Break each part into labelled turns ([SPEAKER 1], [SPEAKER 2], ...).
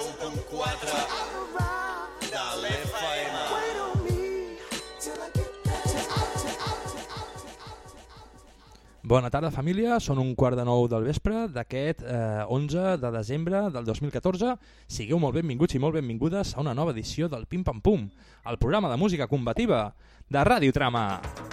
[SPEAKER 1] 91.4 de l'FM.
[SPEAKER 2] Bona tarda, família. Són un quart de nou del vespre d'aquest eh, 11 de desembre del 2014. Sigueu molt benvinguts i molt benvingudes a una nova edició del Pim Pam Pum, el programa de música combativa de Ràdio Trama.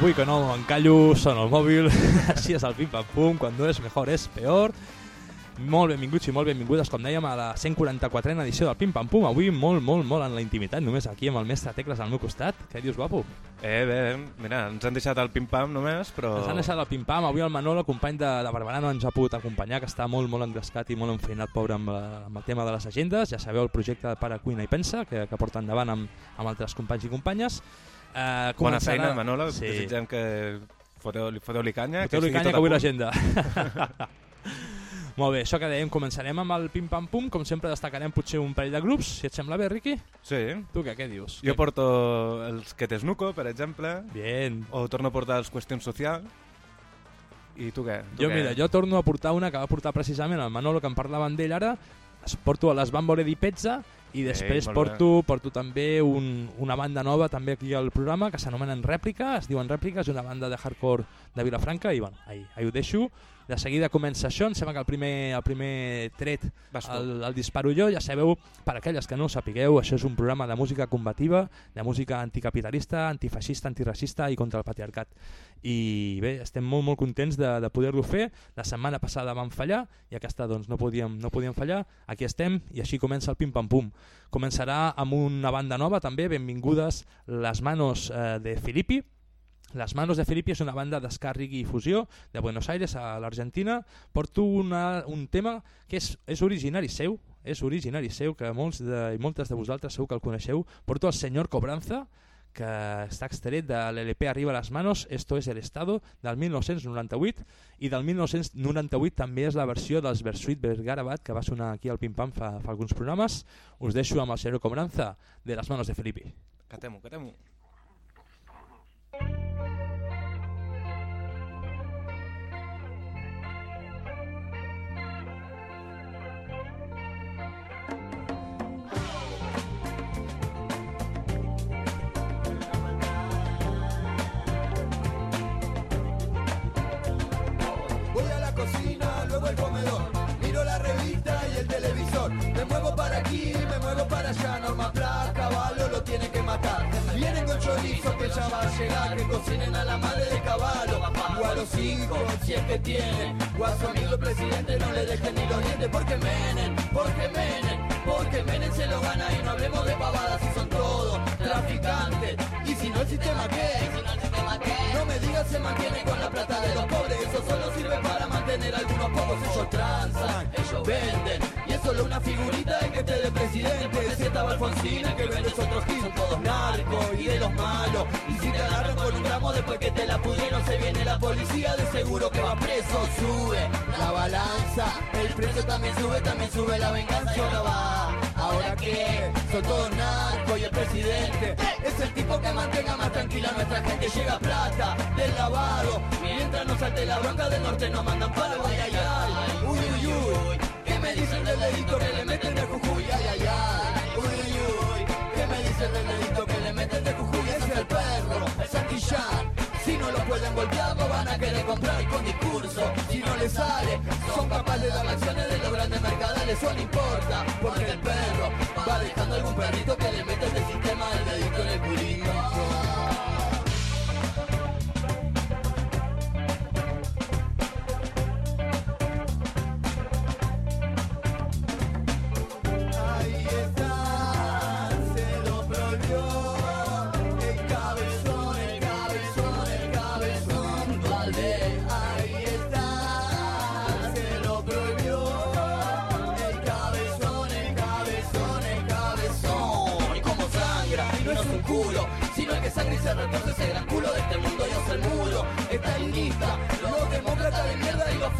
[SPEAKER 2] Avui que no encallo, sona el mòbil, així és el Pim Pam Pum, quan no és mejor és peor. Molt benvinguts i molt benvingudes, com dèiem, a la 144a edició del Pim Pam Pum. Avui molt, molt, molt en la intimitat, només aquí amb el mestre Tecles al meu costat. Què dius, guapo?
[SPEAKER 3] Eh, bé, mira, ens han deixat el pim-pam només, però...
[SPEAKER 2] Ens han deixat el Pim Pam. Avui el Manolo, el company de, de Barberà, no ens ha pogut acompanyar, que està molt, molt engrescat i molt enfeinat, pobre, amb, la, amb el tema de les agendes. Ja sabeu el projecte de Pare Cuina i Pensa, que, que porta endavant amb, amb altres companys i companyes. Eh,
[SPEAKER 3] Bona feina, Manolo.
[SPEAKER 2] Sí.
[SPEAKER 3] Desitgem que foteu-li foteu canya.
[SPEAKER 2] Foteu-li canya que
[SPEAKER 3] a
[SPEAKER 2] vull
[SPEAKER 3] punt.
[SPEAKER 2] l'agenda. Molt bé, això que dèiem, començarem amb el pim-pam-pum. Com sempre destacarem potser un parell de grups, si et sembla bé, Riqui.
[SPEAKER 3] Sí.
[SPEAKER 2] Tu què, què dius?
[SPEAKER 3] Jo
[SPEAKER 2] Què-
[SPEAKER 3] porto els que Snuco, per exemple,
[SPEAKER 2] Bien.
[SPEAKER 3] o torno a portar els Qüestions Social. I tu què? Tu
[SPEAKER 2] Jo,
[SPEAKER 3] què?
[SPEAKER 2] mira, jo torno a portar una que va portar precisament el Manolo, que en parlaven d'ell ara. Es porto a les Bambole di Pezza i després
[SPEAKER 3] molt
[SPEAKER 2] porto, porto també un, una banda nova també aquí al programa que s'anomenen Rèplica, es diuen Rèplica, és una banda de hardcore de Vilafranca i bueno, ahí, ahí ho deixo. De seguida comença això, em sembla que el primer, el primer tret
[SPEAKER 3] Vas tu.
[SPEAKER 2] el, el disparo jo, ja sabeu, per aquelles que no ho sapigueu, això és un programa de música combativa, de música anticapitalista, antifeixista, antiracista i contra el patriarcat. I bé, estem molt molt contents de, de poder-lo fer. La setmana passada vam fallar i aquesta doncs no podíem, no podíem fallar. Aquí estem i així comença el pim-pam-pum. Començarà amb una banda nova també, benvingudes les manos eh, de Filippi, les Manos de Filippi és una banda d'escàrrec i fusió de Buenos Aires a l'Argentina. Porto una, un tema que és, és originari seu, és originari seu, que molts de, i moltes de vosaltres segur que el coneixeu. Porto el Senyor Cobranza, que està extret de l'LP Arriba a les Manos, Esto es el Estado, del 1998, i del 1998 també és la versió dels Versuit Vergarabat, que va sonar aquí al Pim Pam fa, fa alguns programes. Us deixo amb el Senyor Cobranza de les Manos de Filippi.
[SPEAKER 3] Catemo, catemo.
[SPEAKER 4] Aquí, me muevo para allá. Norma Pla, caballo lo tiene que matar. Vienen con chorizo que ya va a llegar. Que cocinen a la madre de caballo. O a los hijos, si es que tienen. O a su amigo el presidente no le dejen ni los dientes. Porque menen, porque menen. Porque menen se lo gana y no hablemos de pavadas. Si son todos traficantes. Y si no el sistema qué? No me digas se mantiene con la plata de los pobres, eso solo sirve para mantener a algunos pocos. Ellos transan, ellos venden, solo una figurita de que te de presidente. Si estaba Alfonsina, que vendes otros son todos narcos y de los malos. Y si te agarran con un gramo después que te la pudieron, se viene la policía, de seguro que va preso. Sube la balanza, el precio también sube, también sube la venganza y ahora va. Ahora que son todos narcos y el presidente es el tipo que mantenga más tranquila nuestra gente. Llega plata del lavado, mientras no salte la bronca del norte nos mandan ay, ay, uy, uy, uy. ¿Qué me dicen del dedito que le meten de Jujuy? Ay, ay, ay, uy, uy, uy. ¿Qué me dicen del dedito que le meten de Jujuy? Ese es el perro, Santillán. Si no lo pueden voltear, lo van a querer comprar con discurso. Si no les sale, son capaces de dar acciones de los grandes mercadales. Eso no importa, porque el perro va dejando algún perrito que le mete el sistema del dedito en el culito.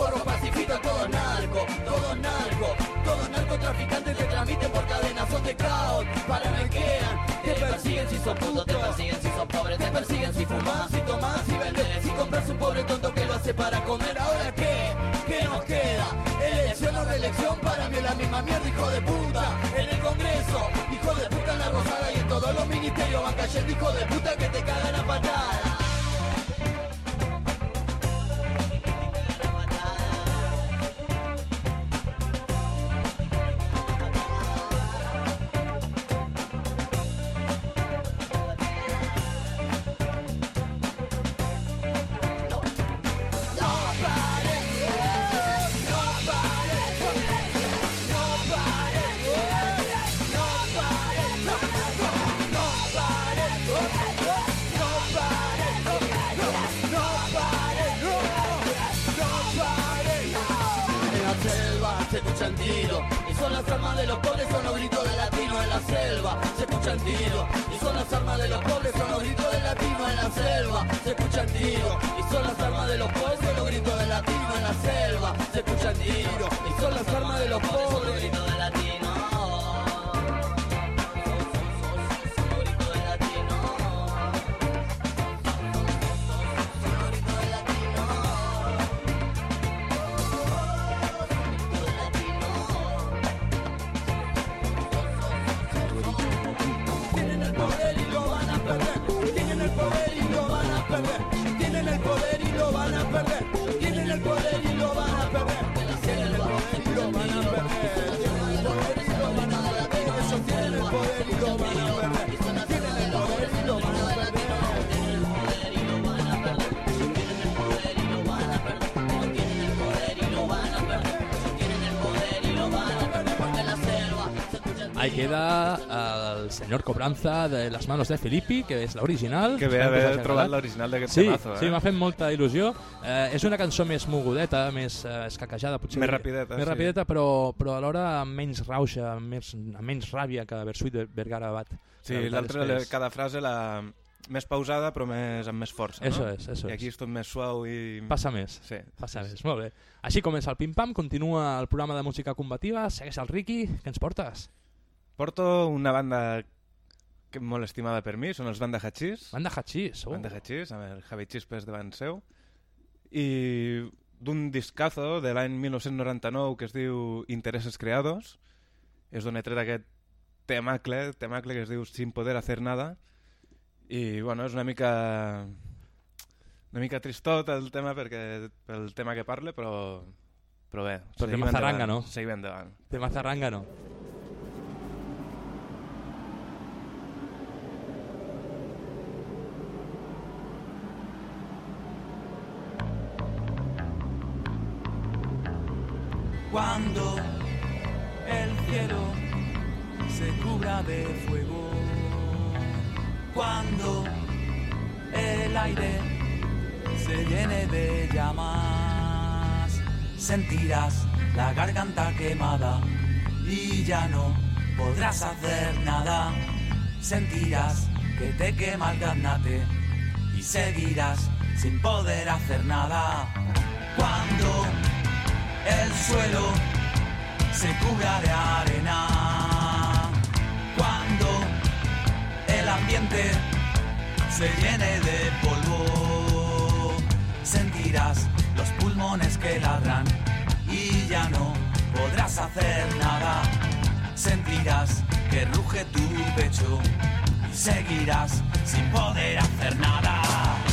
[SPEAKER 4] Forros pacifistas, todos narcos, todos narcos, todos narcotraficantes te transmiten por cadenas, son de caos, quedan te persiguen si sos puto, te persiguen si sos pobre, te persiguen si fumas, si tomás, si vendes, si compras un pobre tonto que lo hace para comer, ahora qué, qué nos queda, elección o reelección, para mí es la misma mierda, hijo de puta, en el Congreso, hijo de puta en la Rosada y en todos los ministerios van cayendo, hijo de puta que te cagan a patada. Selva, se escuchan tiros y
[SPEAKER 2] señor Cobranza de las manos de Filippi, que és l'original.
[SPEAKER 3] Que bé haver
[SPEAKER 2] hagi
[SPEAKER 3] trobat l'original d'aquest
[SPEAKER 2] Sí,
[SPEAKER 3] temazo, eh?
[SPEAKER 2] sí, m'ha fet molta il·lusió. Eh, és una cançó més mogudeta, més eh, escaquejada, potser.
[SPEAKER 3] Més rapideta,
[SPEAKER 2] Més
[SPEAKER 3] sí.
[SPEAKER 2] rapideta, però, però alhora amb menys rauxa, amb, més, amb menys ràbia que Versuit de Vergara Abad.
[SPEAKER 3] Sí,
[SPEAKER 2] La
[SPEAKER 3] l'altra,
[SPEAKER 2] és
[SPEAKER 3] la-
[SPEAKER 2] és-
[SPEAKER 3] cada frase la més pausada però més, amb més força,
[SPEAKER 2] Eso
[SPEAKER 3] no?
[SPEAKER 2] es, eso
[SPEAKER 3] I aquí és tot més suau i...
[SPEAKER 2] Passa més.
[SPEAKER 3] Sí.
[SPEAKER 2] Passa més, molt bé. Així comença el pim-pam, continua el programa de música combativa, segueix el Ricky, què ens portes?
[SPEAKER 3] Porto una banda que molt estimada per mi, són els Banda Hachís.
[SPEAKER 2] Banda Hachís, oh.
[SPEAKER 3] Banda Hachís, amb el Javi Chispes davant seu. I d'un discazo de l'any 1999 que es diu Intereses Creados. És d'on he tret aquest temacle, temacle que es diu Sin Poder Hacer Nada. I bueno, és una mica una mica tristot el tema perquè pel tema que parle, però però bé,
[SPEAKER 2] Però tema zaranga, no?
[SPEAKER 3] Seguim endavant.
[SPEAKER 2] Tema zarrangano.
[SPEAKER 5] Cuando el cielo se cubra de fuego, cuando el aire se llene de llamas, sentirás la garganta quemada y ya no podrás hacer nada. Sentirás que te quema el garnate y seguirás sin poder hacer nada. Cuando el suelo se cubra de arena. Cuando el ambiente se llene de polvo, sentirás los pulmones que ladran y ya no podrás hacer nada. Sentirás que ruge tu pecho y seguirás sin poder hacer nada.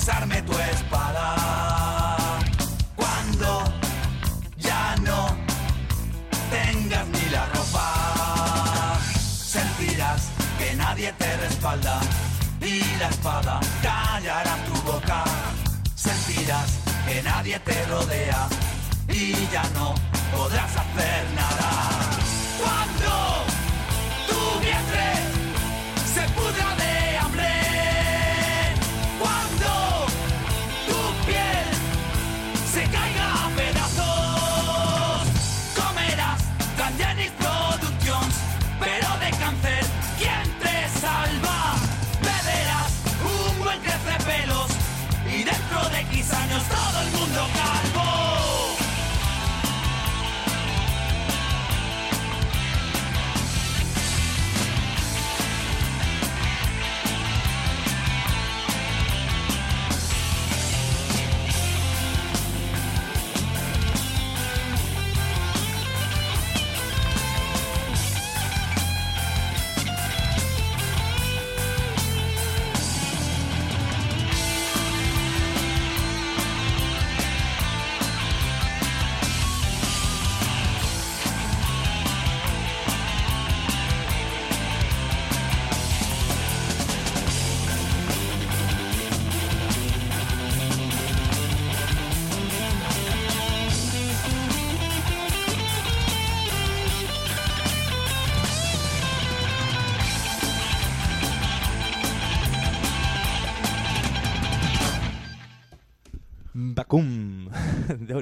[SPEAKER 5] Desarme tu espada. Cuando ya no tengas ni la ropa. Sentirás que nadie te respalda y la espada callará tu boca. Sentirás que nadie te rodea y ya no podrás hacer nada.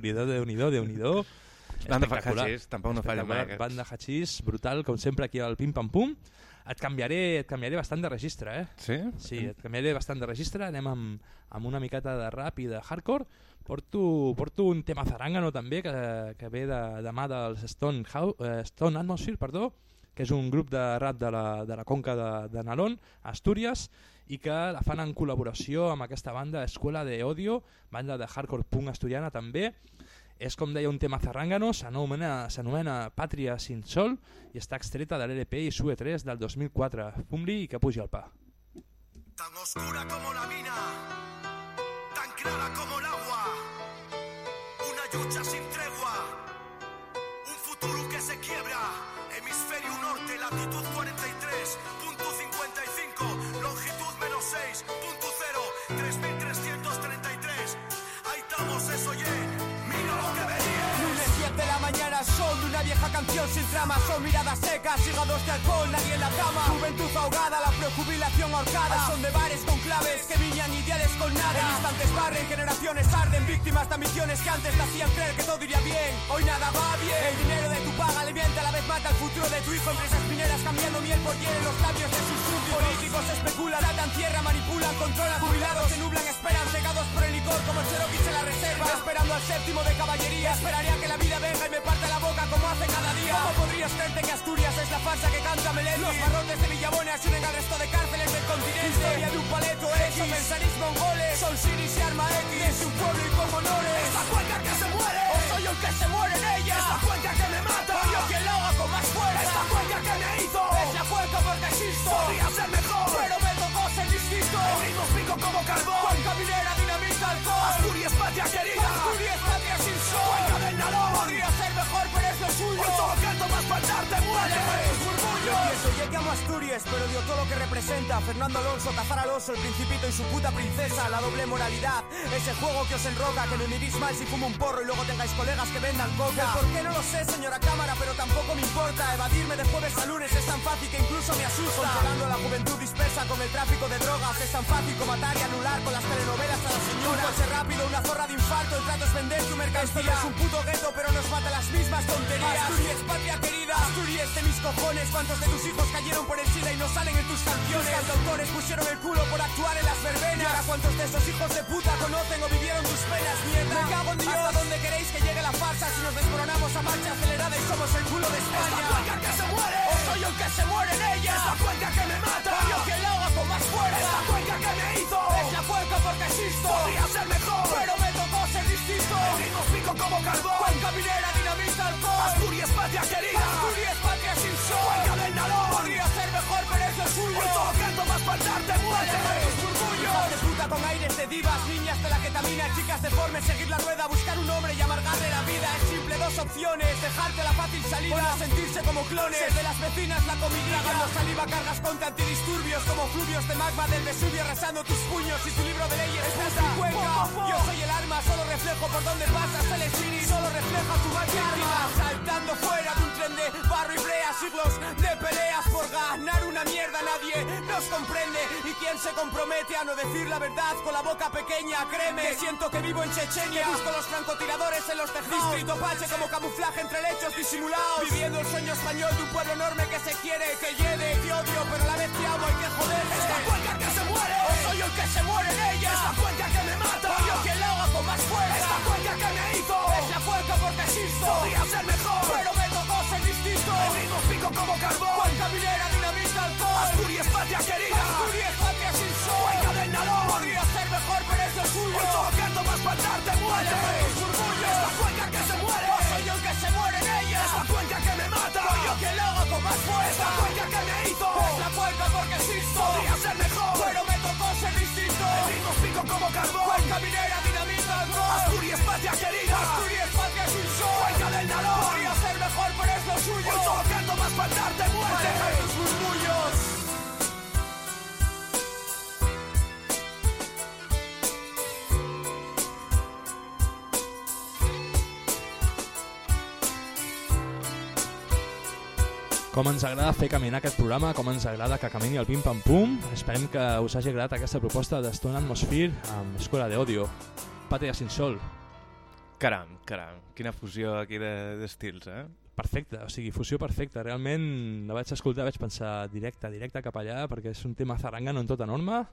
[SPEAKER 2] Déu-n'hi-do, Déu-n'hi-do, Déu-n'hi-do.
[SPEAKER 3] Banda fa
[SPEAKER 2] Espectacular.
[SPEAKER 3] hachís, tampoc no falla mai.
[SPEAKER 2] Banda hachís, brutal, com sempre aquí al Pim Pam Pum. Et canviaré, et canviaré bastant de registre, eh?
[SPEAKER 3] Sí?
[SPEAKER 2] Sí, et canviaré bastant de registre, anem amb, amb una miqueta de rap i de hardcore. Porto, porto un tema zarangano també, que, que ve de, de mà dels Stone, Hou- eh, Stone Atmosphere, perdó, que és un grup de rap de la, de la conca de, de Nalón, Astúries, i que la fan en col·laboració amb aquesta banda Escuela de Odio, banda de hardcore punk asturiana també. És, com deia, un tema zarrangano, s'anomena Pàtria sin sol i està extreta de l'LP i SUE 3 del 2004. Fum-li i que pugi el pa.
[SPEAKER 6] Tan oscura como la mina, tan clara como
[SPEAKER 7] canción sin trama. Son miradas secas, hígados de alcohol, nadie en la cama. Juventud ahogada, la prejubilación ahorcada. Son de bares con claves que viñan ideales con nada. En instantes barren, generaciones arden. Víctimas de ambiciones que antes te hacían creer que todo iría bien. Hoy nada va bien. El dinero de tu paga alimenta a la vez mata el futuro de tu hijo. Empresas mineras cambiando miel por hiel en los labios de sus súbditos Políticos especulan, datan tierra, manipulan, controlan Jubilados. Se nublan, esperan, cegados por el licor Como Cherokee en la reserva. Esperando al séptimo de caballería Esperaría que la vida venga y me parte la boca como hace cada día. ¿Cómo podrías creerte que Asturias es la farsa que canta Melendi? Los barrotes de Villabona se unen al resto de cárceles del continente. Historia de un paleto X. Pensaréis mongoles Son Siris y Arma X. Es un pueblo y con honores.
[SPEAKER 6] Es la cuenca que se muere,
[SPEAKER 7] O soy el que se muere en ella.
[SPEAKER 6] Es la cuenca que me mata.
[SPEAKER 7] Soy yo quien lo haga con más fuerza.
[SPEAKER 6] Es la cuenca que me hizo.
[SPEAKER 7] Es la cuenca porque existo.
[SPEAKER 6] Podría ser mejor,
[SPEAKER 7] Pero me tocó ser distinto.
[SPEAKER 6] El ritmo pico como carbón.
[SPEAKER 7] Cuenca minera, dinamita, alcohol.
[SPEAKER 6] Asturias, patria querida.
[SPEAKER 7] Asturias, patria sin sol.
[SPEAKER 6] Cuenca del Nalón.
[SPEAKER 7] Podría ser es lo suyo.
[SPEAKER 6] Hoy todo canto más faltarte muere.
[SPEAKER 7] Yo pienso, llegué a Asturias, pero dio todo lo que representa Fernando Alonso, Cazar Alonso, el principito y su puta princesa La doble moralidad, ese juego que os enroca Que me midís mal si fumo un porro y luego tengáis colegas que vendan coca. ¿Por qué no lo sé, señora cámara, pero tampoco me importa Evadirme de jueves a lunes es tan fácil que incluso me asusta A con el tráfico de drogas Es tan fácil como matar y anular con las telenovelas a la señora Un coche rápido, una zorra de infarto, el trato es vender tu mercancía. Es un puto gueto, pero nos mata las mismas tonterías. Asturias, patria querida, Asturias de mis cojones. ¿Cuántos de tus hijos cayeron por el SIDA y no salen en tus canciones? Tus cantautores pusieron el culo por actuar en las verbenas. Y ahora cuántos de esos hijos de puta conocen o vivieron tus penas, mierda Me cago en Dios. ¿Hasta dónde queréis que llegue la farsa? Si nos desmoronamos a marcha acelerada y somos el culo de
[SPEAKER 6] Es
[SPEAKER 7] España
[SPEAKER 6] la cuenca que se muere.
[SPEAKER 7] O soy yo el que se muere en ella.
[SPEAKER 6] Es la cuenca que Podría ser mejor,
[SPEAKER 7] Pero me tocó ser distinto
[SPEAKER 6] el ritmo pico como carbón.
[SPEAKER 7] Cuenca minera, dinamita, alcohol
[SPEAKER 6] Asturias, patria querida.
[SPEAKER 7] Asturias, patria sin sol
[SPEAKER 6] Nalón.
[SPEAKER 7] Podría ser mejor pero es lo suyo
[SPEAKER 6] Hoy todo canto más faltarte muere.
[SPEAKER 7] Con aires de divas, niñas de la ketamina, chicas deformes, seguir la rueda, buscar un hombre y amargarle la vida. Es simple, dos opciones, dejarte la fácil salida. O no sentirse como clones. Ser de las vecinas la comidilla, tragando saliva, cargas contra antidisturbios, como fluvios de magma del Vesubio, arrasando tus puños y tu libro de leyes. Puta. Cuenca, yo soy el arma, solo reflejo por donde pasas, el espíritu solo refleja tu marcha Saltando fuera barro y brea, siglos de peleas por ganar una mierda, nadie nos comprende. ¿Y quién se compromete a no decir la verdad con la boca pequeña? Créeme, que siento que vivo en Chechenia. Que busco los francotiradores en los tejados. Distrito Pache como camuflaje entre lechos disimulados. Viviendo el sueño español de un pueblo enorme que se quiere, que hiede, que odio, pero a la vez te amo, hay que joderse.
[SPEAKER 6] Es la cuenca que se muere.
[SPEAKER 7] O soy yo el que se muere en ella.
[SPEAKER 6] Es la cuenca que me mata.
[SPEAKER 7] Soy yo quien lo haga con más fuerza.
[SPEAKER 6] Es la cuenca que me hizo.
[SPEAKER 7] Es la cuenca porque existo.
[SPEAKER 6] Podría ser mejor, pico como carbón.
[SPEAKER 7] Cuenca minera, dinamita, alcohol.
[SPEAKER 6] Asturias, patria querida.
[SPEAKER 7] Asturias, patria sin sol.
[SPEAKER 6] Cuenca del Nalón.
[SPEAKER 7] Podría ser mejor, pero es lo suyo.
[SPEAKER 6] Hoy todo canto más faltarte muere. Es la cuenca que se muere.
[SPEAKER 7] O soy yo el que se muere en ella.
[SPEAKER 6] Es la cuenca que me mata.
[SPEAKER 7] Soy yo quien lo haga con más
[SPEAKER 6] Es
[SPEAKER 7] fuerza.
[SPEAKER 6] la cuenca que me hizo.
[SPEAKER 7] Es la cuenca porque existo.
[SPEAKER 6] Podría ser más faltarte muere.
[SPEAKER 7] Deja tus murmullos.
[SPEAKER 2] Com ens agrada fer caminar aquest programa, com ens agrada que camini el pim-pam-pum. Esperem que us hagi agradat aquesta proposta d'Stone Atmosphere amb Escola de Odio. Pàtria sin sol.
[SPEAKER 3] Caram, caram, quina fusió aquí de- d'estils, eh?
[SPEAKER 2] Perfecte, o sigui, fusió perfecta. Realment la vaig escoltar, vaig pensar directe, directe cap allà, perquè és un tema zarangano en tota norma.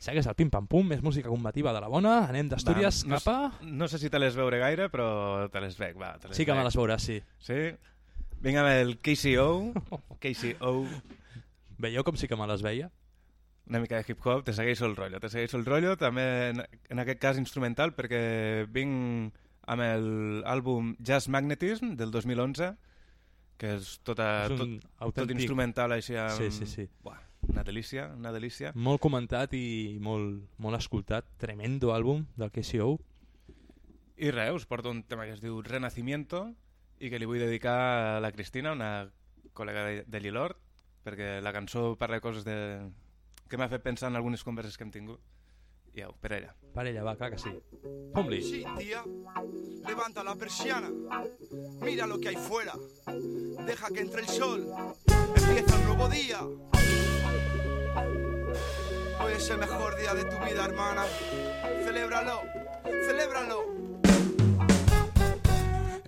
[SPEAKER 2] Segueix el pim-pam-pum, és música combativa de la bona, anem d'Astúries
[SPEAKER 3] no,
[SPEAKER 2] cap a...
[SPEAKER 3] No sé si te les veure gaire, però te les veig, va. Te les
[SPEAKER 2] Sí que me les veuràs, sí.
[SPEAKER 3] Sí? Vinga amb el KCO. KCO.
[SPEAKER 2] Veieu com sí que me les veia?
[SPEAKER 3] Una mica de hip-hop, te segueixo el rotllo. Te segueixo el rotllo, també en, en aquest cas instrumental, perquè vinc amb l'àlbum Jazz Magnetism del 2011, que és tota,
[SPEAKER 2] és
[SPEAKER 3] tot, tot
[SPEAKER 2] autèntic,
[SPEAKER 3] instrumental així amb...
[SPEAKER 2] Sí, sí, sí.
[SPEAKER 3] Buah, una delícia, una delícia.
[SPEAKER 2] molt comentat i molt, molt escoltat. Tremendo àlbum del KCO.
[SPEAKER 3] I res, us porto un tema que es diu Renacimiento i que li vull dedicar a la Cristina, una col·lega de, de Lilord, perquè la cançó parla de coses de... que m'ha fet pensar en algunes converses que hem tingut. I au, per ella.
[SPEAKER 2] Per ella, va, clar que sí. Pom-li.
[SPEAKER 6] Sí, tía. Levanta la persiana. Mira lo que hay fuera. Deja que entre el sol. Empieza un nuevo día. Hoy es el mejor día de tu vida, hermana. Celébralo. Celébralo.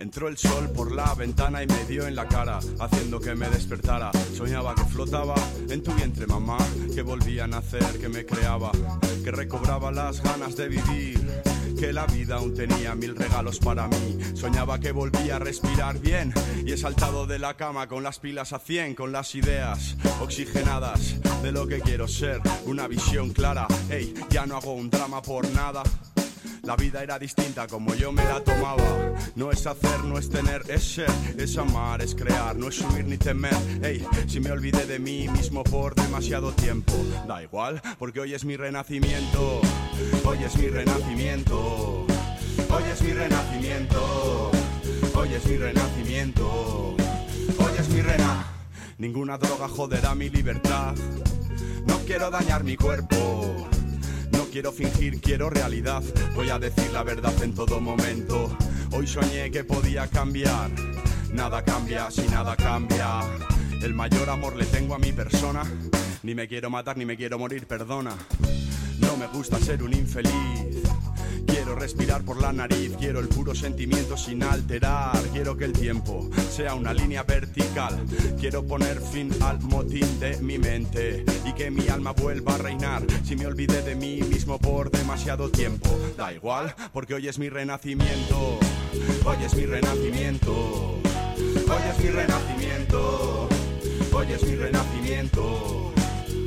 [SPEAKER 8] Entró el sol por la ventana y me dio en la cara, haciendo que me despertara. Soñaba que flotaba en tu vientre, mamá, que volvía a nacer, que me creaba, que recobraba las ganas de vivir. Que la vida aún tenía mil regalos para mí. Soñaba que volvía a respirar bien y he saltado de la cama con las pilas a 100, con las ideas oxigenadas de lo que quiero ser. Una visión clara, hey, ya no hago un drama por nada. La vida era distinta como yo me la tomaba. No es hacer, no es tener, es ser, es amar, es crear, no es subir ni temer. Ey, si me olvidé de mí mismo por demasiado tiempo, da igual, porque hoy es mi renacimiento. Hoy es mi renacimiento. Hoy es mi renacimiento. Hoy es mi renacimiento. Hoy es mi rena. Ninguna droga joderá mi libertad. No quiero dañar mi cuerpo. Quiero fingir, quiero realidad. Voy a decir la verdad en todo momento. Hoy soñé que podía cambiar. Nada cambia si nada cambia. El mayor amor le tengo a mi persona. Ni me quiero matar ni me quiero morir, perdona. No me gusta ser un infeliz. Respirar por la nariz, quiero el puro sentimiento sin alterar. Quiero que el tiempo sea una línea vertical. Quiero poner fin al motín de mi mente y que mi alma vuelva a reinar. Si me olvidé de mí mismo por demasiado tiempo, da igual, porque hoy es mi renacimiento. Hoy es mi renacimiento. Hoy es mi renacimiento. Hoy es mi renacimiento.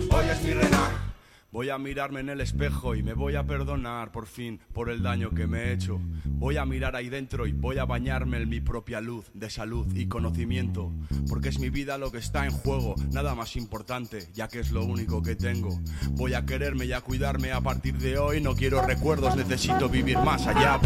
[SPEAKER 8] Hoy es mi rena. Voy a mirarme en el espejo y me voy a perdonar por fin por el daño que me he hecho. Voy a mirar ahí dentro y voy a bañarme en mi propia luz de salud y conocimiento. Porque es mi vida lo que está en juego, nada más importante, ya que es lo único que tengo. Voy a quererme y a cuidarme a partir de hoy. No quiero recuerdos, necesito vivir más allá.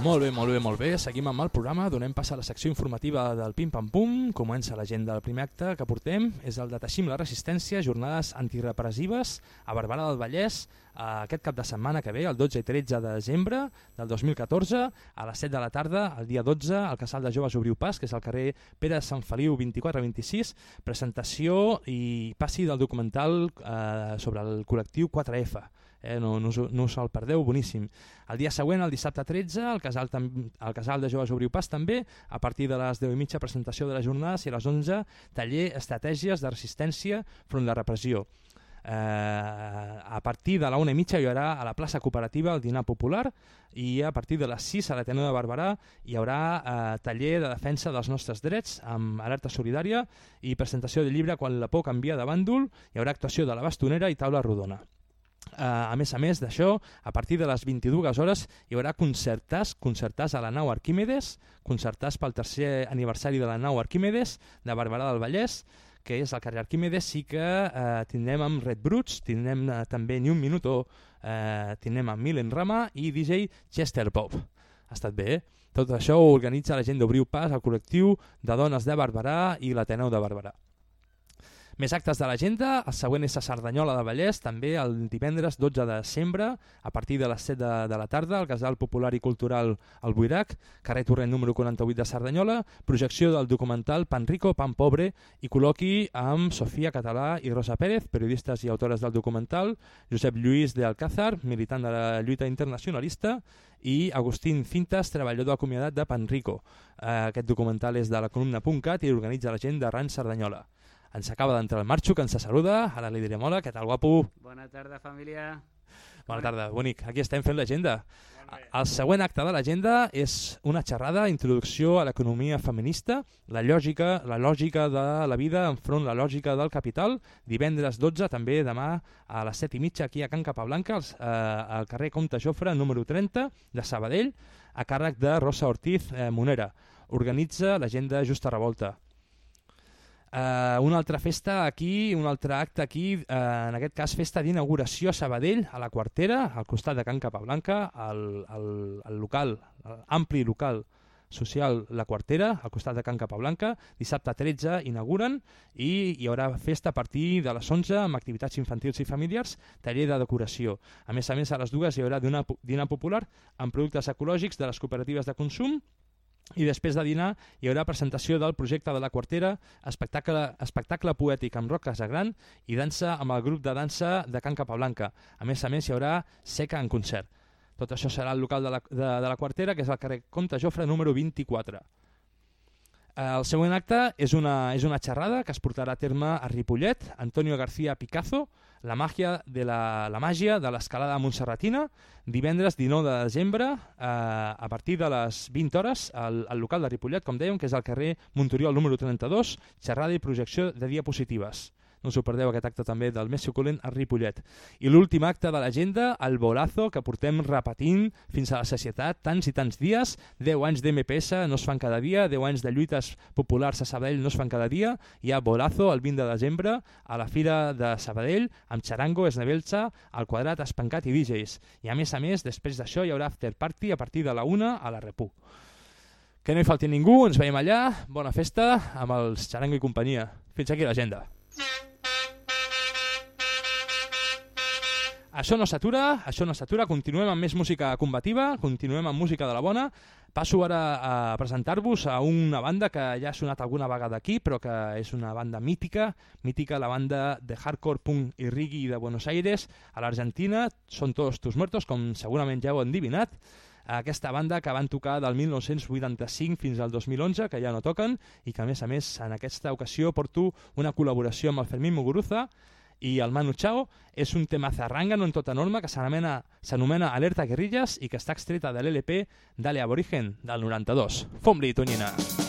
[SPEAKER 2] Molt bé, molt bé, molt bé. Seguim amb el programa. Donem pas a la secció informativa del Pim Pam Pum. Comença l'agenda del primer acte que portem. És el de Teixim la Resistència, jornades antirepressives a Barberà del Vallès eh, aquest cap de setmana que ve, el 12 i 13 de desembre del 2014, a les 7 de la tarda, el dia 12, al Casal de Joves Obriu Pas, que és al carrer Pere Sant Feliu 24-26, presentació i passi del documental eh, sobre el col·lectiu 4F eh, no, no, no us el perdeu, boníssim. El dia següent, el dissabte 13, el casal, el casal de Joves Obriu Pas també, a partir de les 10 i mitja presentació de les jornades i a les 11 taller Estratègies de resistència front la repressió. Eh, a partir de la una i mitja hi haurà a la plaça cooperativa el dinar popular i a partir de les 6 a l'Ateneu de Barberà hi haurà eh, taller de defensa dels nostres drets amb alerta solidària i presentació de llibre quan la por canvia de bàndol, hi haurà actuació de la bastonera i taula rodona. Uh, a més a més d'això, a partir de les 22 hores hi haurà concertats, concertats a la nau Arquímedes, concertats pel tercer aniversari de la nau Arquímedes de Barberà del Vallès, que és al carrer Arquímedes, sí que eh, tindrem amb Red Bruts, tindrem eh, també Ni un Minuto, eh, tindrem amb Milen Rama i DJ Chester Pop. Ha estat bé, eh? Tot això ho organitza la gent d'Obriu Pas, el col·lectiu de dones de Barberà i l'Ateneu de Barberà. Més actes de l'agenda, el següent és a Cerdanyola de Vallès, també el divendres 12 de desembre, a partir de les 7 de, de la tarda, al Casal Popular i Cultural El Buirac, carrer Torrent número 48 de Cerdanyola, projecció del documental Pan Rico, Pan Pobre i col·loqui amb Sofia Català i Rosa Pérez, periodistes i autores del documental, Josep Lluís de Alcázar, militant de la lluita internacionalista, i Agustín Cintas, treballador acomiadat de Panrico. Eh, aquest documental és de la columna.cat i organitza la gent de Ran Cerdanyola. Ens acaba d'entrar el Marxo, que ens saluda. Ara li direm hola, què tal, guapo?
[SPEAKER 9] Bona tarda, família.
[SPEAKER 2] Bona tarda, bonic. Aquí estem fent l'agenda. El següent acte de l'agenda és una xerrada, introducció a l'economia feminista, la lògica, la lògica de la vida enfront la lògica del capital, divendres 12, també demà a les 7 i mitja aquí a Can Capablanca, als, eh, al carrer Comte Jofre, número 30, de Sabadell, a càrrec de Rosa Ortiz eh, Monera. Organitza l'agenda Justa Revolta. Uh, una altra festa aquí, un altre acte aquí, uh, en aquest cas festa d'inauguració a Sabadell, a la Quartera, al costat de Can Capablanca, al, al, al local, al ampli local social La Quartera, al costat de Can Capablanca, dissabte 13 inauguren i hi haurà festa a partir de les 11 amb activitats infantils i familiars, taller de decoració. A més a més, a les dues hi haurà dinar, popular amb productes ecològics de les cooperatives de consum i després de dinar hi haurà presentació del projecte de la Quartera, espectacle, espectacle poètic amb Roc Casagran i dansa amb el grup de dansa de Can Capablanca. A més a més hi haurà seca en concert. Tot això serà al local de la, de, de la Quartera, que és al carrer Comte Jofre número 24. El següent acte és una, és una xerrada que es portarà a terme a Ripollet, Antonio García Picazo, la màgia de la, la màgia de l'escalada montserratina, divendres 19 de desembre, eh, a partir de les 20 hores, al, al local de Ripollet, com dèiem, que és al carrer Montoriol número 32, xerrada i projecció de diapositives. No us ho perdeu aquest acte també del més suculent a Ripollet. I l'últim acte de l'agenda, el bolazo, que portem repetint fins a la societat tants i tants dies, 10 anys d'MPS no es fan cada dia, 10 anys de lluites populars a Sabadell no es fan cada dia, hi ha bolazo el 20 de desembre a la Fira de Sabadell amb xarango, esnebelxa, al quadrat, espancat i DJs. I a més a més, després d'això hi haurà after party a partir de la una a la Repu. Que no hi falti ningú, ens veiem allà, bona festa amb els xarango i companyia. Fins aquí l'agenda. Això no s'atura, això no s'atura, continuem amb més música combativa, continuem amb música de la bona. Passo ara a presentar-vos a una banda que ja ha sonat alguna vegada aquí, però que és una banda mítica, mítica la banda de hardcore punk i reggae de Buenos Aires, a l'Argentina, Són tots tus muertos, com segurament ja heu endivinat. Aquesta banda que van tocar del 1985 fins al 2011, que ja no toquen, i que a més a més en aquesta ocasió porto una col·laboració amb el Fermín Muguruza, i el Manu Chao és un tema zarrangano en tota norma que s'anomena Alerta Guerrillas i que està extreta de l'LP d'Ale Aborigen del 92. Fom-li, Tonyina!
[SPEAKER 4] ¡Alerta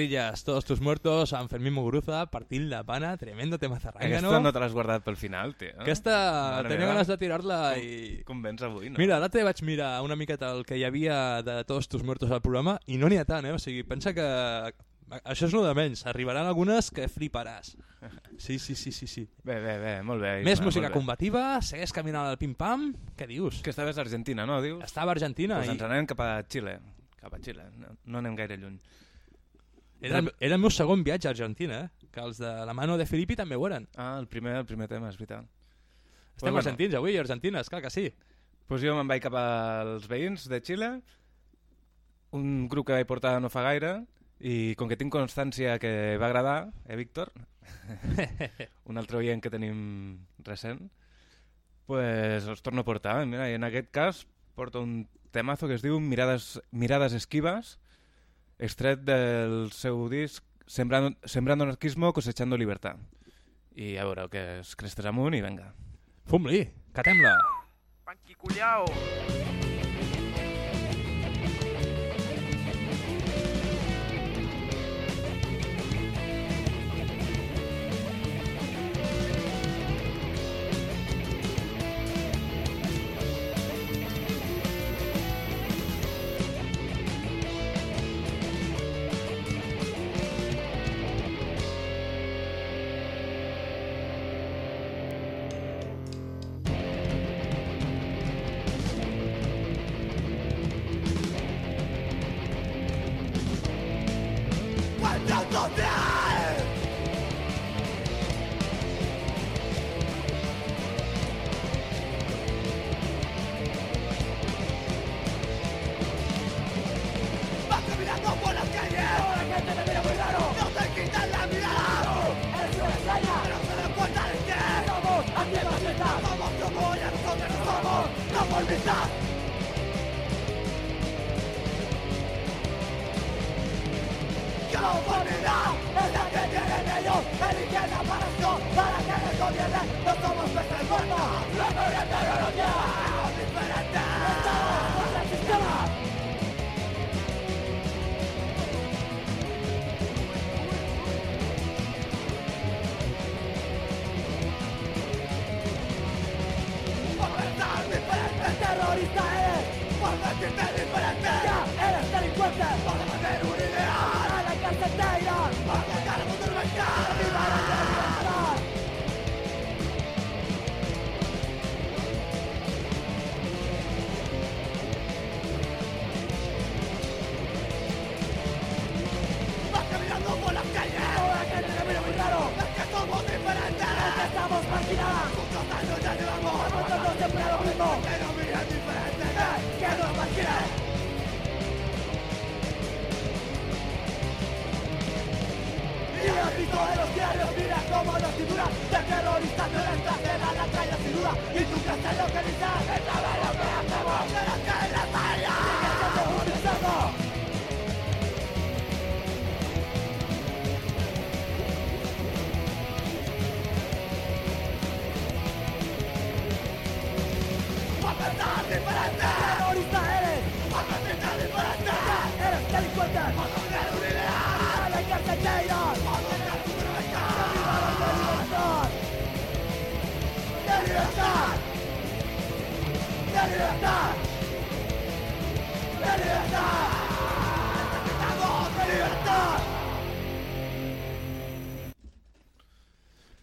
[SPEAKER 2] Tacarrillas, todos tus muertos, San Fermín Muguruza, Partil la Pana, tremendo tema zarrangano.
[SPEAKER 3] Aquesta no te l'has guardat pel final, tio.
[SPEAKER 2] Aquesta
[SPEAKER 3] Mare
[SPEAKER 2] tenia
[SPEAKER 3] meva.
[SPEAKER 2] ganes de tirar-la i...
[SPEAKER 3] Com vens avui, no?
[SPEAKER 2] Mira, l'altre vaig mirar una miqueta el que hi havia de tots tus muertos al programa i no n'hi ha tant, eh? O sigui, pensa que això és una de menys. Arribaran algunes que fliparàs. Sí, sí, sí, sí. sí.
[SPEAKER 3] Bé, bé, bé, molt bé.
[SPEAKER 2] Més
[SPEAKER 3] Isma,
[SPEAKER 2] música
[SPEAKER 3] molt bé.
[SPEAKER 2] combativa, segueix caminant al pim-pam. Què dius?
[SPEAKER 3] Que estaves a Argentina, no, dius?
[SPEAKER 2] Estava a Argentina
[SPEAKER 3] Pues
[SPEAKER 2] i
[SPEAKER 3] ens anem cap a Xile. Cap a Xile, no, no anem gaire lluny.
[SPEAKER 2] Era, era el meu segon viatge a Argentina, eh? Que els de la mano de Filippi també ho eren.
[SPEAKER 3] Ah, el primer, el primer tema, és veritat.
[SPEAKER 2] Estem
[SPEAKER 3] bueno.
[SPEAKER 2] argentins avui, argentines, clar que sí.
[SPEAKER 3] Pues jo me'n vaig cap als veïns de Xile, un grup que vaig portar no fa gaire, i com que tinc constància que va agradar, eh, Víctor? un altre oient que tenim recent, pues els torno a portar. Mira, i en aquest cas porto un temazo que es diu Mirades, Mirades esquives, extret del seu disc Sembrando, Sembrando anarquismo, cosechando libertad. I a veure, que es crestes amunt i venga.
[SPEAKER 2] Fum-li, catem-la.
[SPEAKER 9] Panqui culiao.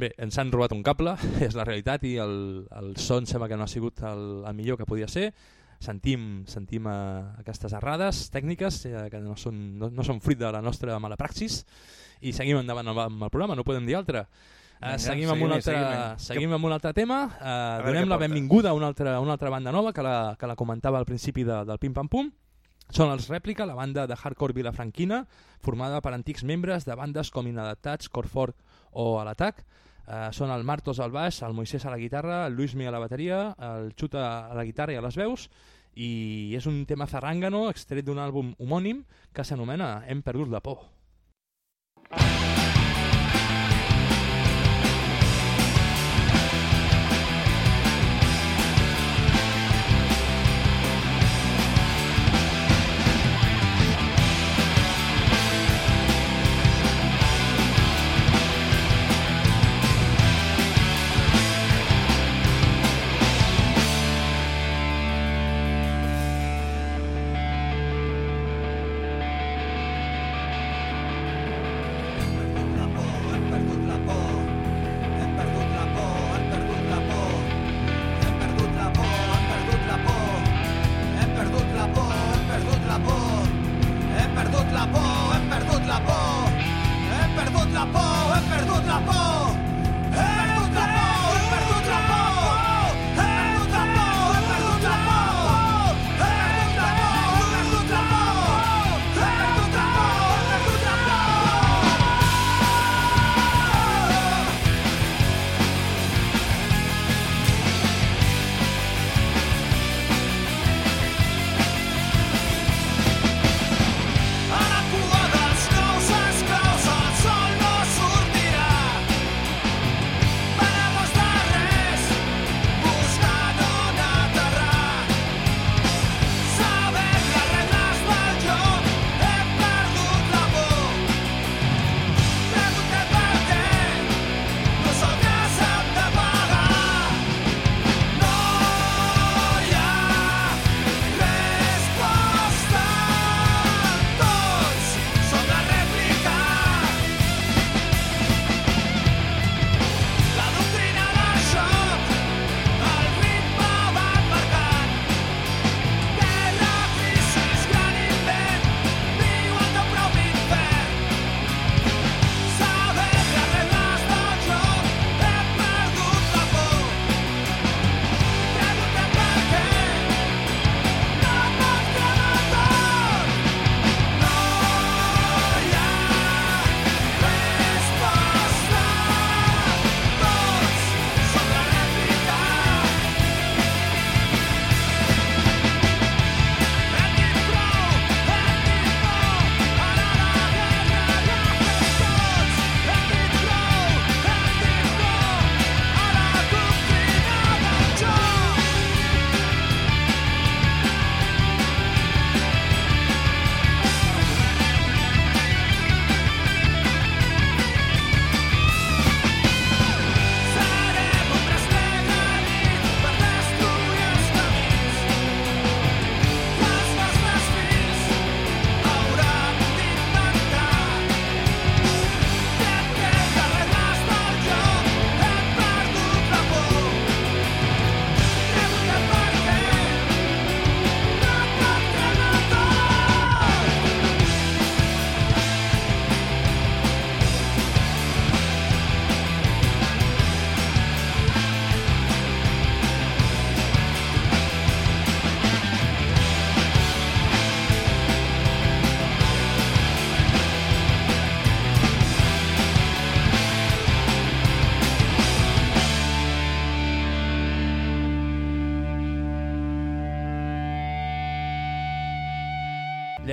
[SPEAKER 2] Bé, ens han robat un cable, és la realitat, i el, el son sembla que no ha sigut el, el millor que podia ser. Sentim, sentim uh, aquestes errades tècniques eh, que no són, no, no són fruit de la nostra mala praxis i seguim endavant amb, amb el programa, no podem dir altre. Uh,
[SPEAKER 3] Vinga,
[SPEAKER 2] seguim, amb un altre,
[SPEAKER 3] seguim-hi.
[SPEAKER 2] seguim amb un altre tema, uh, donem la benvinguda a una altra, a una altra banda nova que la, que la comentava al principi de, del Pim Pam Pum. Són els Rèplica, la banda de hardcore vilafranquina, formada per antics membres de bandes com Inadaptats, Corfort o A l'Atac. Uh, són el Martos al baix, el Moisés a la guitarra, el Luismi a la bateria, el Xuta a la guitarra i a les veus, i és un tema zarrangano extret d'un àlbum homònim que s'anomena Hem perdut la por.
[SPEAKER 4] ¡Viva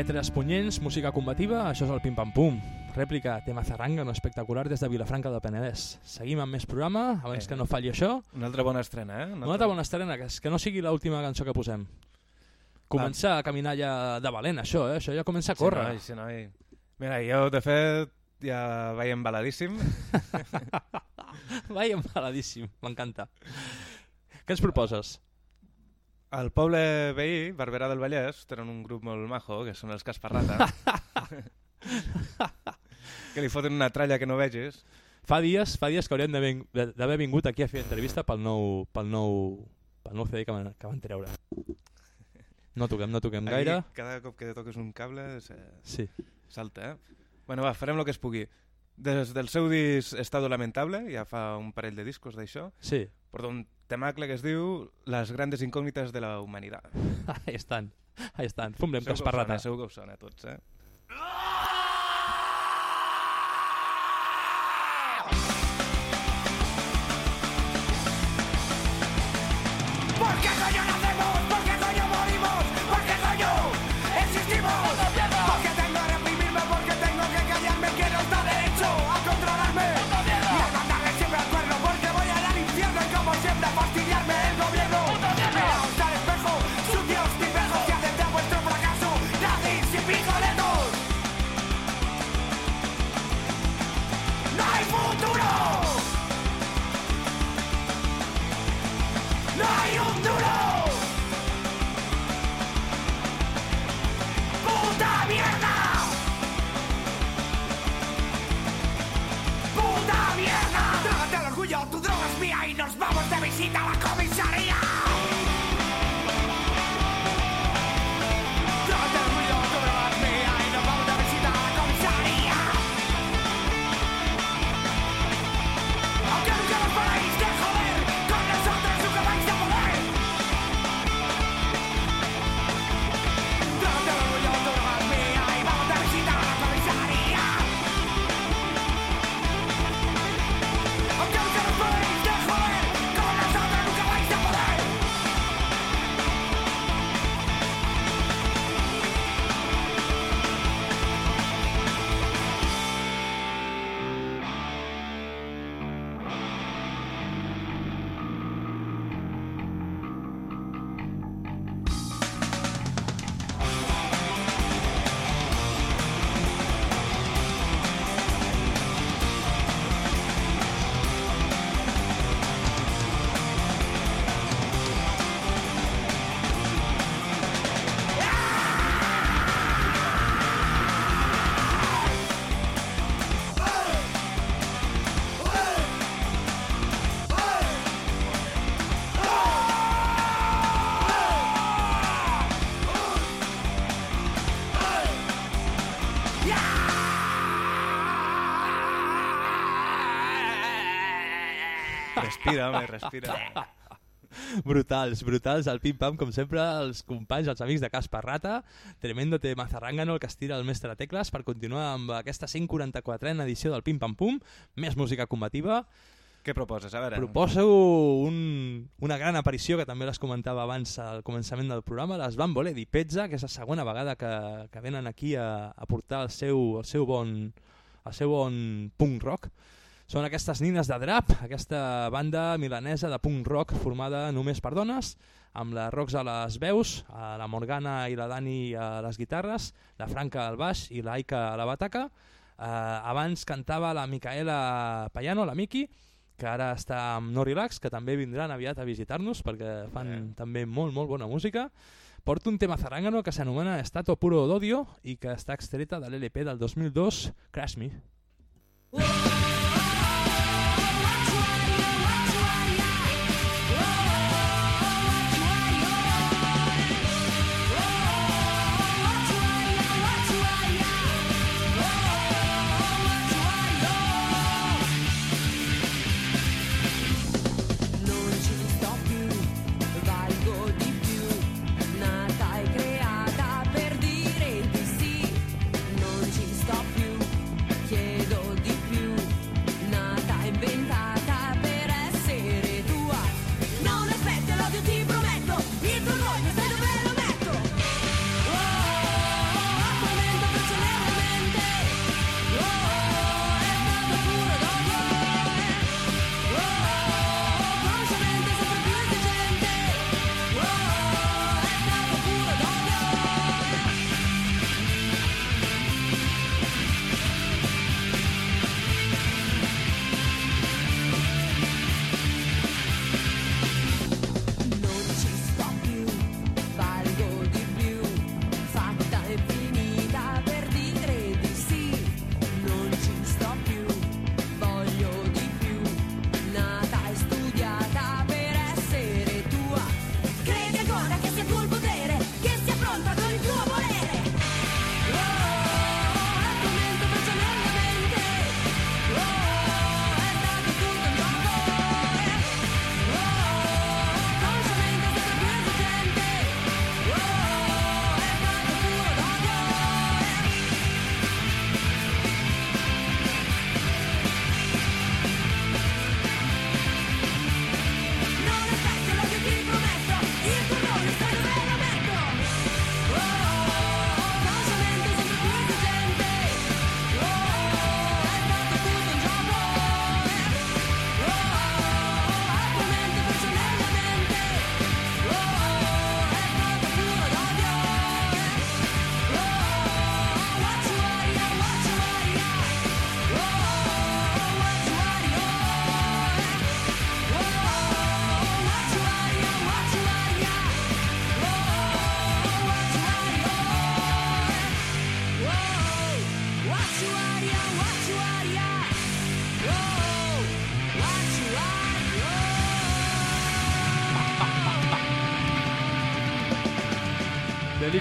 [SPEAKER 2] Lletres punyents, música combativa, això és el Pim Pam Pum. Rèplica, tema zarranga, no espectacular des de Vilafranca del Penedès. Seguim amb més programa, abans
[SPEAKER 3] Eh.
[SPEAKER 2] que no falli això.
[SPEAKER 3] Una altra bona estrena, eh?
[SPEAKER 2] Una altra bona estrena, que, és que no sigui l'última cançó que posem. Començar a caminar ja de valent, això, eh? Això ja comença a córrer.
[SPEAKER 3] Sí, noi, sí, noi. Mira, jo, de fet, ja vaig embaladíssim.
[SPEAKER 2] Vai embaladíssim, m'encanta. Què ens proposes?
[SPEAKER 3] Al poble veí, Barberà del Vallès, tenen un grup molt majo, que són els Casparrata. que li foten una tralla que no vegis.
[SPEAKER 2] Fa dies, fa dies que d'haver d'haver vingut aquí a fer entrevista pel nou, pel nou, pel nou CD que van, que van treure. No toquem, no toquem
[SPEAKER 3] Aquí,
[SPEAKER 2] gaire.
[SPEAKER 3] cada cop que toques un cable se
[SPEAKER 2] Sí.
[SPEAKER 3] salta, eh? Bueno, va, farem el que es pugui. Des del seu disc Estado Lamentable, ja fa un parell de discos d'això,
[SPEAKER 2] Sí,
[SPEAKER 3] porta un temacle que es diu Les grandes incògnites de la humanitat.
[SPEAKER 2] ahí estan, ahí estan. Fumblem
[SPEAKER 3] Segur que us
[SPEAKER 2] casparrata.
[SPEAKER 3] sona, Segur que us sona a tots, eh?
[SPEAKER 10] ¿Por vamos de visita a
[SPEAKER 3] Respira, home, respira.
[SPEAKER 2] brutals, brutals, el pim-pam, com sempre, els companys, els amics de Caspa Rata, tremendo tema zarrangano, el que estira el mestre Tecles per continuar amb aquesta 144a edició del pim-pam-pum, més música combativa.
[SPEAKER 3] Què proposes? A veure.
[SPEAKER 2] Proposo un, una gran aparició que també les comentava abans al començament del programa, les Bambolé di Pezza, que és la segona vegada que, que venen aquí a, a portar el seu, el seu bon el seu bon punk rock. Són aquestes nines de Drap, aquesta banda milanesa de punk rock formada només per dones, amb la Rox a les veus, a la Morgana i la Dani a les guitarres, la Franca al baix i l'Aika a la bataca. Eh, abans cantava la Micaela Payano, la Miki, que ara està amb No Relax, que també vindran aviat a visitar-nos perquè fan
[SPEAKER 3] Eh.
[SPEAKER 2] també molt, molt bona música. Porto un tema zarangano que s'anomena Estato Puro d'Odio i que està extreta de l'LP del 2002, Crash Me.
[SPEAKER 11] Non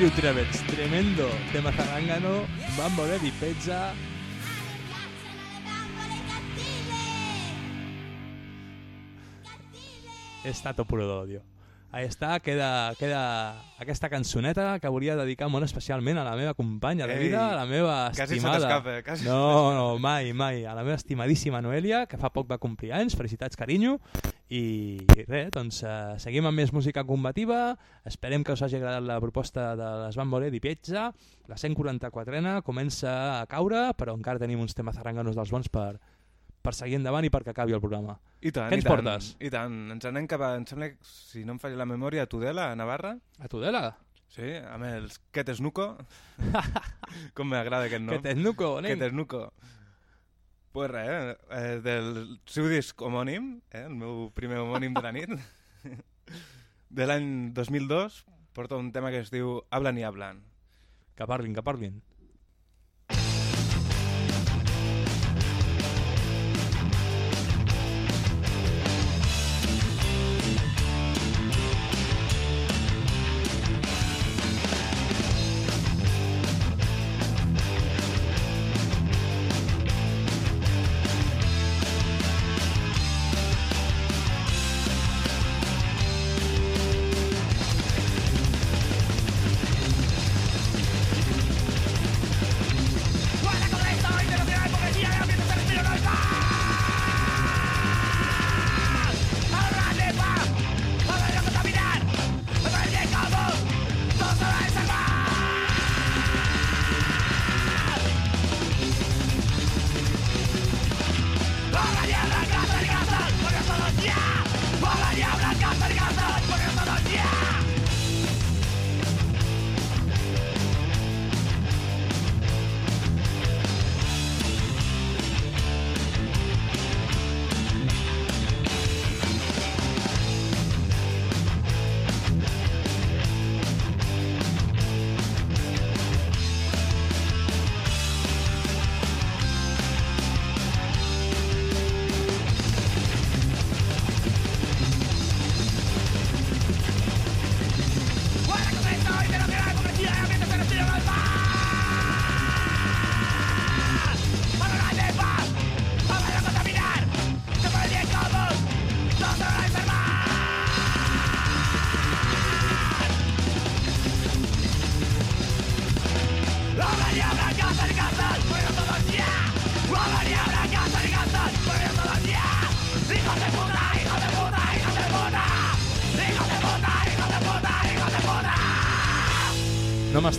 [SPEAKER 2] Delirium Tremens, tremendo tema zarangano, Bambolé di Pezza, Estato Puro d'Odio. Ahí està, queda, queda aquesta cançoneta que volia dedicar molt especialment a la meva companya de
[SPEAKER 3] Ei,
[SPEAKER 2] vida, a la meva
[SPEAKER 3] quasi se
[SPEAKER 2] estimada.
[SPEAKER 3] t'escapa, quasi se
[SPEAKER 2] no, no, mai, mai. A la meva estimadíssima Noelia, que fa poc va complir anys, felicitats, carinyo. I res, doncs eh, seguim amb més música combativa. Esperem que us hagi agradat la proposta de les Bambolé di Pezza. La 144a comença a caure, però encara tenim uns temes zarranganos dels bons per, per seguir endavant i perquè acabi el programa.
[SPEAKER 3] I tant,
[SPEAKER 2] Què ens
[SPEAKER 3] i tant,
[SPEAKER 2] portes?
[SPEAKER 3] I tant. Ens anem cap a, em sembla, si no em falla la memòria, a Tudela, a Navarra.
[SPEAKER 2] A Tudela?
[SPEAKER 3] Sí, amb els Ket Snuko. Com m'agrada aquest nom.
[SPEAKER 2] Que t'esnuco, nen.
[SPEAKER 3] Ket Snuko. Pues res, eh, eh, del seu disc homònim, eh, el meu primer homònim de la nit, de l'any 2002, porta un tema que es diu Hablan y Hablan.
[SPEAKER 2] Que parlin, que parlin.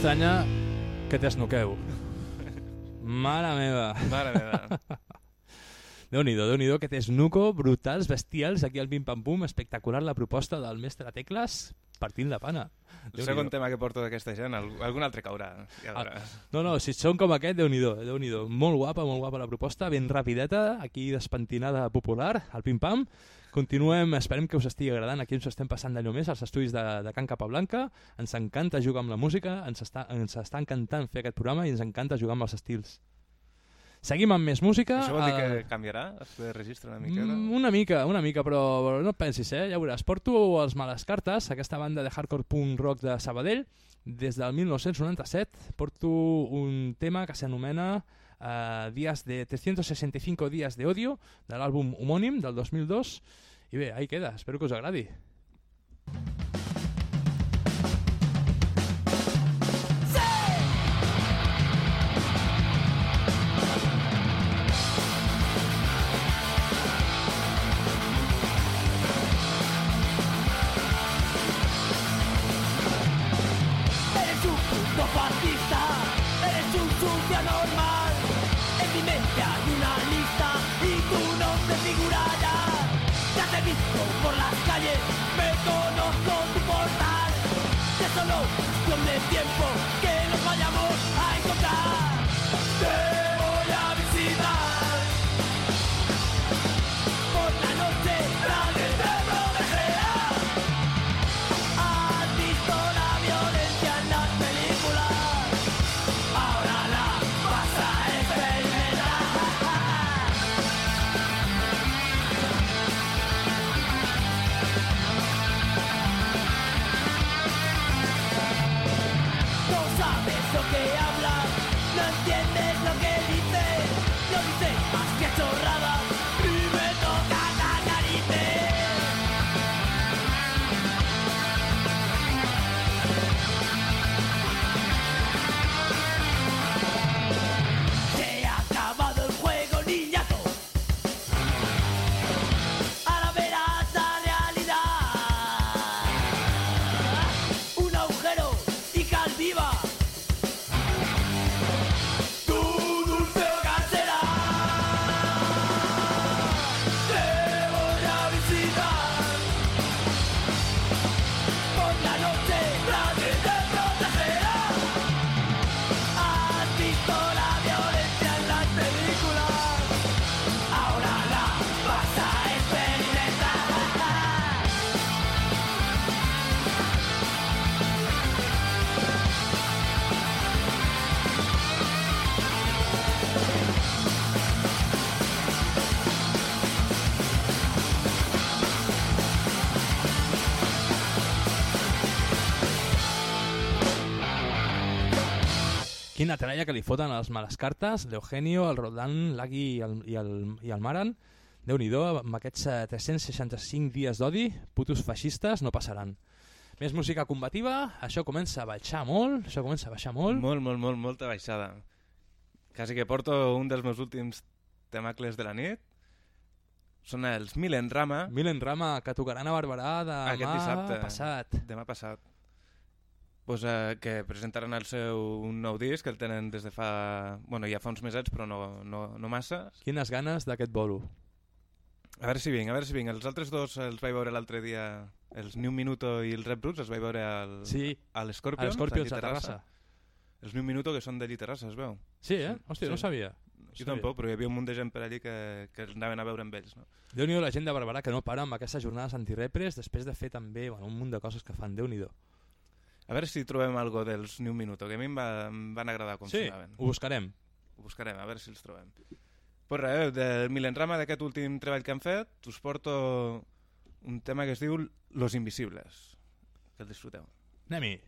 [SPEAKER 2] M'estranya que t'esnoqueu. Mare meva.
[SPEAKER 3] Mare meva.
[SPEAKER 2] Déu-n'hi-do, déu nhi déu que t'esnuco, brutals, bestials, aquí al Pim Pam Pum, espectacular la proposta del mestre Tecles, partint la pana.
[SPEAKER 3] El segon tema que porto d'aquesta gent, al- algun altre caurà. Ja
[SPEAKER 2] Ah. No, no, si són com aquest, déu nhi déu Molt guapa, molt guapa la proposta, ben rapideta, aquí despentinada popular, al pim-pam. Continuem, esperem que us estigui agradant, aquí ens estem passant d'allò més, als estudis de, de Can Capablanca. Ens encanta jugar amb la música, ens està, ens està encantant fer aquest programa i ens encanta jugar amb els estils. Seguim amb més música.
[SPEAKER 3] Això vol dir
[SPEAKER 2] eh,
[SPEAKER 3] que canviarà el registre una miqueta?
[SPEAKER 2] Mm, una mica, una mica, però no et pensis, eh? Ja veuràs. Porto els Males Cartes, aquesta banda de hardcore punk rock de Sabadell, des del 1997. Porto un tema que s'anomena eh, Días de 365 días de odio, de l'àlbum homònim del 2002. I bé, ahí queda, espero que us agradi.
[SPEAKER 11] Entiendes lo que dices, no dices más que chorradas
[SPEAKER 2] Tralla que li foten a les males cartes, l'Eugenio, el Roldán, l'Agui i, el, i, el, i el Maran. déu nhi amb aquests eh, 365 dies d'odi, putos feixistes no passaran. Més música combativa, això comença a baixar molt, això comença a baixar molt.
[SPEAKER 3] Molt, molt, molt, molta baixada. Quasi que porto un dels meus últims temacles de la nit. Són els Milen Rama,
[SPEAKER 2] Milen Rama, que tocaran a Barberà demà
[SPEAKER 3] Aquest dissabte.
[SPEAKER 2] passat.
[SPEAKER 3] demà passat. Pues, eh, que presentaran el seu un nou disc, que el tenen des de fa... Bueno, ja fa uns mesets, però no, no, no massa.
[SPEAKER 2] Quines ganes d'aquest bolo.
[SPEAKER 3] A veure si vinc, a veure si vinc. Els altres dos els vaig veure l'altre dia, els New Minuto i els Red Bruts, els vaig veure al,
[SPEAKER 11] Sí,
[SPEAKER 3] a l'Scorpions,
[SPEAKER 11] a l'Scorpions
[SPEAKER 3] allí
[SPEAKER 11] a Terrassa.
[SPEAKER 3] Els New Minuto que són d'allí Terrassa, es veu.
[SPEAKER 11] Sí, eh? Hòstia, no
[SPEAKER 3] Sí.
[SPEAKER 11] sabia.
[SPEAKER 3] Jo tampoc, però hi havia un munt de gent per allí que, que anaven a veure amb ells. No?
[SPEAKER 11] déu nhi la gent de Barberà que no para amb aquestes jornades antirepres després de fer també bueno, un munt de coses que fan, déu nhi
[SPEAKER 3] A veure si trobem algo dels New Minuto, que a mi em, va, em van agradar com
[SPEAKER 11] Sí,
[SPEAKER 3] sonaven.
[SPEAKER 11] ho buscarem.
[SPEAKER 3] Ho buscarem, a veure si els trobem. Pues res, del Milenrama d'aquest últim treball que han fet, us porto un tema que es diu Los Invisibles. Que el disfruteu.
[SPEAKER 11] Anem-hi.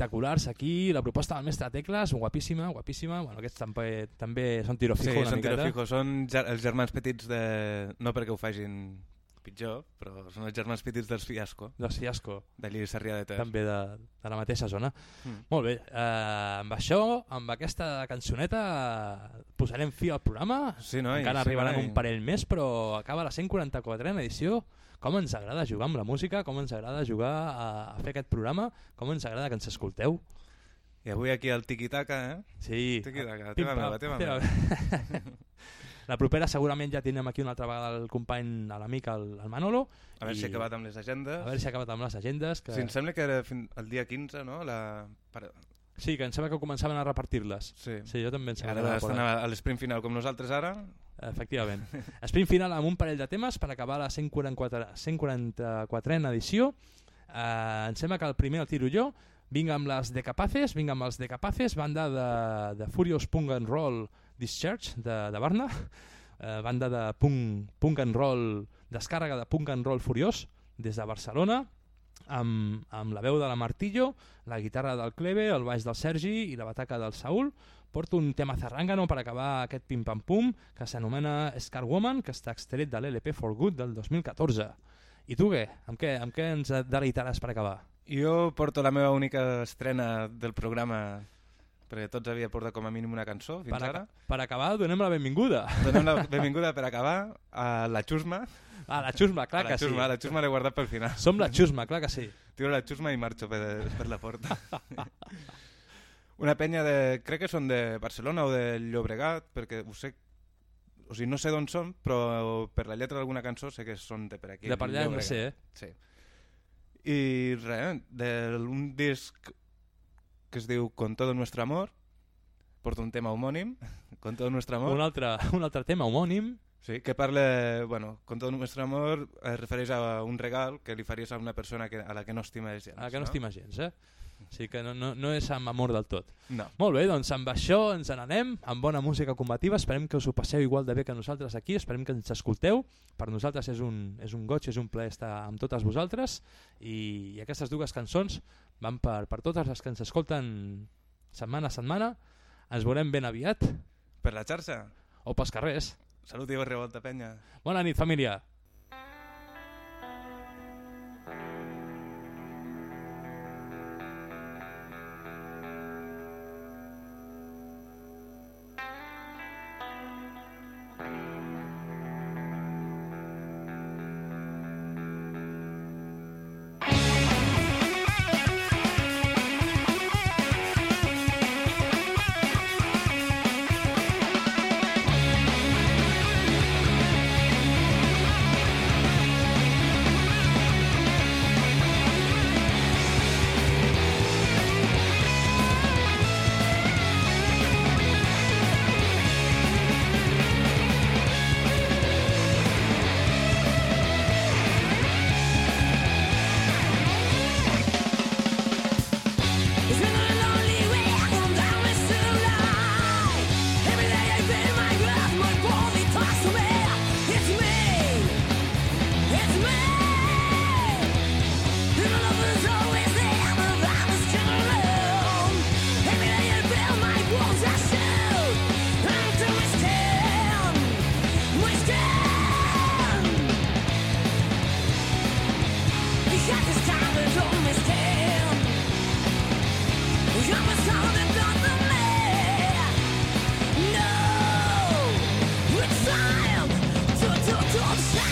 [SPEAKER 11] Espectaculars aquí, la proposta del mestre Tecles, guapíssima, guapíssima. Bueno, aquests també, també són tiro
[SPEAKER 3] Sí,
[SPEAKER 11] fijo una
[SPEAKER 3] són
[SPEAKER 11] miqueta.
[SPEAKER 3] fijo, són ger els germans petits de... No perquè ho facin pitjor, però són els germans petits dels Fiasco,
[SPEAKER 11] Del Fiasco,
[SPEAKER 3] d'allí Sarrià de Ter.
[SPEAKER 11] també de, de la mateixa zona.
[SPEAKER 3] Mm.
[SPEAKER 11] Molt bé, eh, amb això, amb aquesta cançoneta, posarem fi al programa.
[SPEAKER 3] Sí, noi,
[SPEAKER 11] Encara
[SPEAKER 3] sí,
[SPEAKER 11] arribaran
[SPEAKER 3] noi.
[SPEAKER 11] un parell més, però acaba la 144a edició. Com ens agrada jugar amb la música, com ens agrada jugar a, a fer aquest programa, com ens agrada que ens escolteu.
[SPEAKER 3] I avui aquí al Tiki-Taka, eh?
[SPEAKER 11] Sí. Pim,
[SPEAKER 3] teva meva, teva meva.
[SPEAKER 11] La propera segurament ja tindrem aquí una altra vegada el company, l'amic, el, el Manolo.
[SPEAKER 3] A veure
[SPEAKER 11] i
[SPEAKER 3] si ha acabat amb les agendes.
[SPEAKER 11] A veure si ha acabat amb les agendes. Que...
[SPEAKER 3] Sí, em sembla que era el dia 15, no? La...
[SPEAKER 11] Sí, que em sembla que començaven a repartir-les.
[SPEAKER 3] Sí.
[SPEAKER 11] Sí, jo també em sembla.
[SPEAKER 3] Ara estan a l'esprint final com nosaltres ara.
[SPEAKER 11] Efectivament. Sprint final amb un parell de temes per acabar la 144, 144a edició. Eh, em sembla que el primer el tiro jo. Vinc amb les Decapaces, vinc amb els Decapaces, banda de, de Furious Punk and Roll Discharge de, de Barna.
[SPEAKER 2] eh, banda de punk, punk and roll, descàrrega de punk and roll furiós, des de Barcelona, amb, amb la veu de la Martillo, la guitarra del Cleve, el baix del Sergi i la bataca del Saúl. Porto un tema zarrangano per acabar aquest pim-pam-pum que s'anomena Scar Woman, que està extret de l'LP For Good del 2014. I tu què? Amb què, amb què ens deleitaràs per acabar?
[SPEAKER 3] Jo porto la meva única estrena del programa perquè tots havia portat com a mínim una cançó fins
[SPEAKER 2] Per,
[SPEAKER 3] ara.
[SPEAKER 2] per acabar, donem la benvinguda.
[SPEAKER 3] Donem la benvinguda per acabar a la Xusma.
[SPEAKER 2] Ah, la xusma, clar
[SPEAKER 3] a la
[SPEAKER 2] que
[SPEAKER 3] Xusma,
[SPEAKER 2] sí.
[SPEAKER 3] La Xusma l'he guardat pel final.
[SPEAKER 2] Som la xusma, clar que sí.
[SPEAKER 3] Tiro la Xusma i marxo per, per la porta. una penya de... crec que són de Barcelona o de Llobregat, perquè ho sé... O sigui, no sé d'on són, però per la lletra d'alguna cançó sé que són de per aquí.
[SPEAKER 2] De per allà
[SPEAKER 3] Llobregat.
[SPEAKER 2] ser, eh?
[SPEAKER 3] Sí. I res, d'un disc que es diu Con todo nuestro amor, porta un tema homònim, Con todo nuestro amor.
[SPEAKER 2] Un altre, un altre tema homònim.
[SPEAKER 3] Sí, que parla, bueno, con todo nuestro amor es refereix a un regal que li faries a una persona que, a la que no estimes gens.
[SPEAKER 2] A la que no, estima gens, eh? Sí que no, no, no és amb amor del tot.
[SPEAKER 3] No.
[SPEAKER 2] Molt bé, doncs amb això ens n'anem, amb bona música combativa, esperem que us ho passeu igual de bé que nosaltres aquí, esperem que ens escolteu, per nosaltres és un, és un goig, és un plaer estar amb totes vosaltres, i, i aquestes dues cançons van per, per totes les que ens escolten setmana a setmana, ens veurem ben aviat,
[SPEAKER 3] Per la xarxa.
[SPEAKER 2] o pels carrers.
[SPEAKER 3] Salut i revolta, penya.
[SPEAKER 2] Bona nit, família.
[SPEAKER 9] Don't stop.